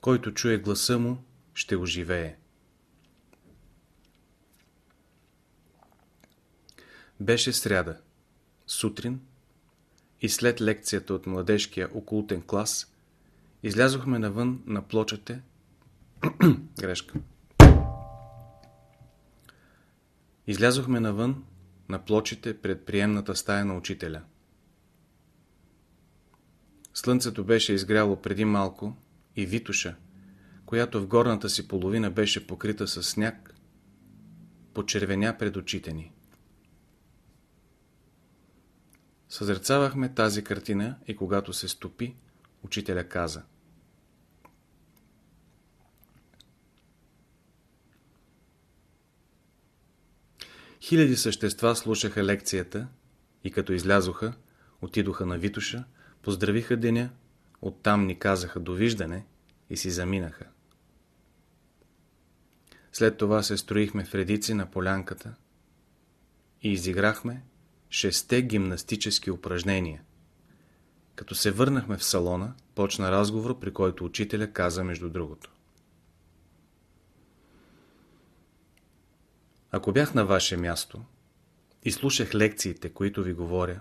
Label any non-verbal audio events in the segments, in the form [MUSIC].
Който чуе гласа му, ще оживее. Беше сряда, сутрин и след лекцията от младежкия окултен клас излязохме навън на плочате [CLEARS THROAT] грешка излязохме навън на плочите пред приемната стая на учителя. Слънцето беше изгряло преди малко и Витуша, която в горната си половина беше покрита с сняг, почервеня пред очите ни. Съзерцавахме тази картина и когато се стопи, учителя каза Хиляди същества слушаха лекцията и като излязоха, отидоха на Витуша, поздравиха деня, оттам ни казаха довиждане и си заминаха. След това се строихме в редици на полянката и изиграхме шесте гимнастически упражнения. Като се върнахме в салона, почна разговор, при който учителя каза между другото. Ако бях на ваше място и слушах лекциите, които ви говоря,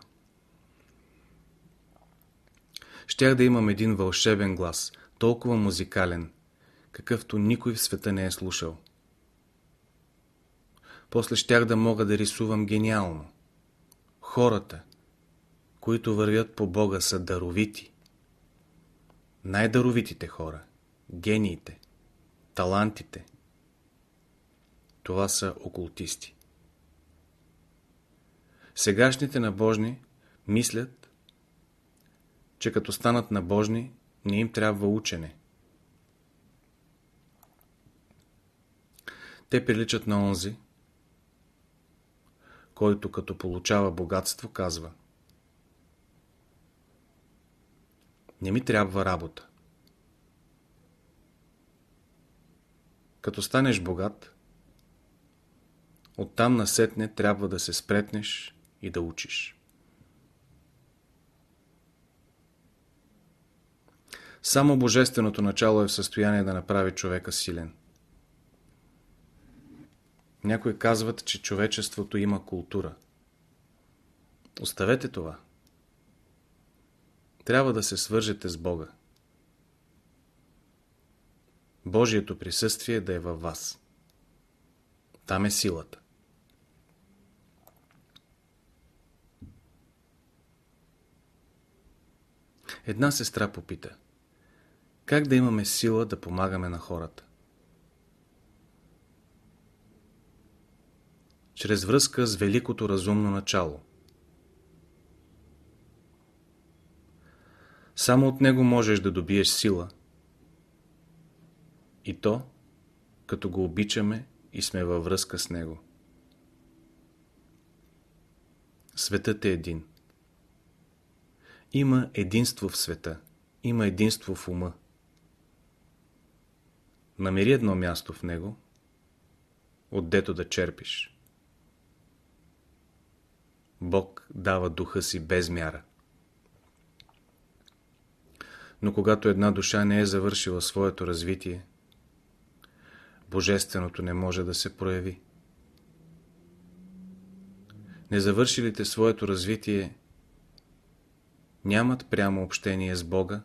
щях да имам един вълшебен глас, толкова музикален, какъвто никой в света не е слушал. После щях да мога да рисувам гениално. Хората, които вървят по Бога, са даровити. Най-даровитите хора, гениите, талантите. Това са окултисти. Сегашните набожни мислят, че като станат набожни, не им трябва учене. Те приличат на онзи, който като получава богатство казва Не ми трябва работа. Като станеш богат, оттам насетне трябва да се спретнеш и да учиш. Само божественото начало е в състояние да направи човека силен. Някои казват, че човечеството има култура. Оставете това. Трябва да се свържете с Бога. Божието присъствие да е във вас. Там е силата. Една сестра попита. Как да имаме сила да помагаме на хората? чрез връзка с великото разумно начало. Само от него можеш да добиеш сила. И то, като го обичаме и сме във връзка с него. Светът е един. Има единство в света. Има единство в ума. Намери едно място в него, отдето да черпиш. Бог дава духа си без мяра. Но когато една душа не е завършила своето развитие, Божественото не може да се прояви. Незавършилите своето развитие нямат прямо общение с Бога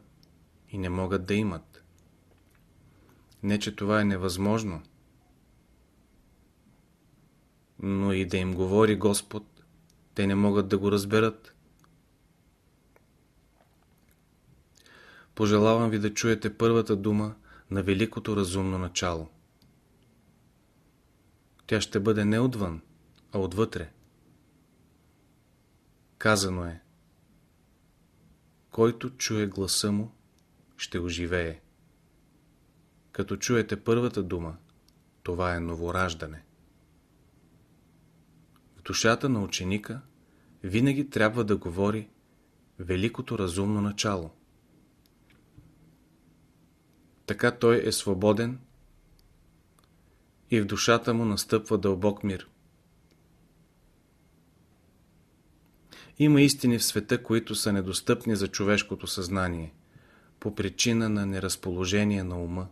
и не могат да имат. Не, че това е невъзможно, но и да им говори Господ, те не могат да го разберат. Пожелавам ви да чуете първата дума на великото разумно начало. Тя ще бъде не отвън, а отвътре. Казано е Който чуе гласа му, ще оживее. Като чуете първата дума, това е новораждане душата на ученика винаги трябва да говори великото разумно начало. Така той е свободен и в душата му настъпва дълбок мир. Има истини в света, които са недостъпни за човешкото съзнание, по причина на неразположение на ума.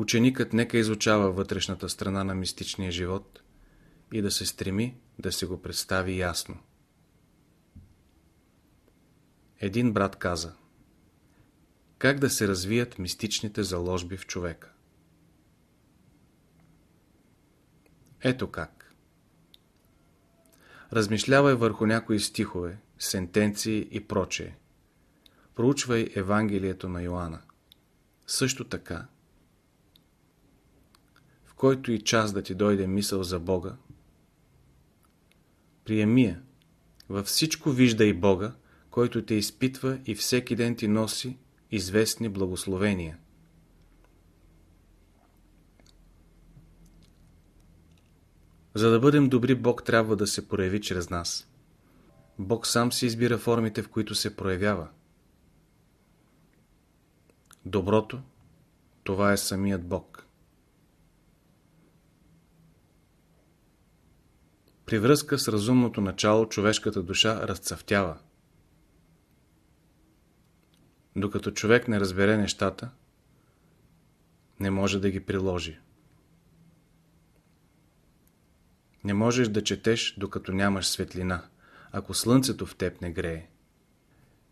Ученикът нека изучава вътрешната страна на мистичния живот и да се стреми да се го представи ясно. Един брат каза Как да се развият мистичните заложби в човека? Ето как. Размишлявай върху някои стихове, сентенции и прочее. Проучвай Евангелието на Йоанна. Също така, който и час да ти дойде мисъл за Бога, приеми я. Във всичко виждай Бога, който те изпитва и всеки ден ти носи известни благословения. За да бъдем добри, Бог трябва да се прояви чрез нас. Бог сам си избира формите, в които се проявява. Доброто, това е самият Бог. При връзка с разумното начало човешката душа разцъфтява. Докато човек не разбере нещата, не може да ги приложи. Не можеш да четеш, докато нямаш светлина, ако слънцето в теб не грее.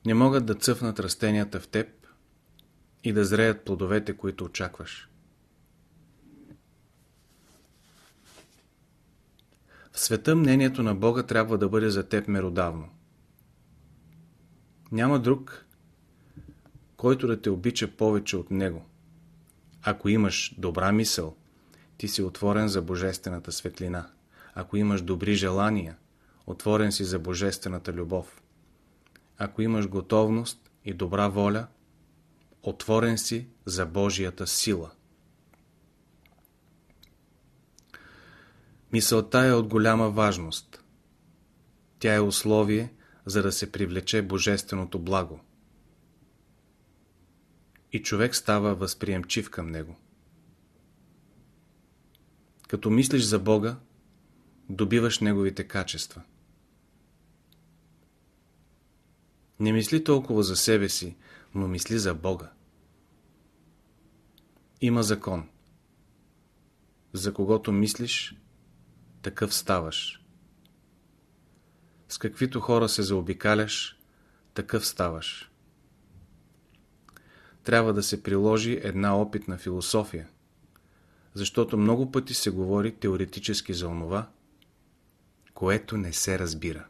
Не могат да цъфнат растенията в теб и да зреят плодовете, които очакваш. В света мнението на Бога трябва да бъде за теб меродавно. Няма друг, който да те обича повече от Него. Ако имаш добра мисъл, ти си отворен за Божествената светлина. Ако имаш добри желания, отворен си за Божествената любов. Ако имаш готовност и добра воля, отворен си за Божията сила. Мисълта е от голяма важност. Тя е условие, за да се привлече Божественото благо. И човек става възприемчив към него. Като мислиш за Бога, добиваш Неговите качества. Не мисли толкова за себе си, но мисли за Бога. Има закон. За когото мислиш, такъв ставаш. С каквито хора се заобикаляш, такъв ставаш. Трябва да се приложи една опитна философия, защото много пъти се говори теоретически за онова, което не се разбира.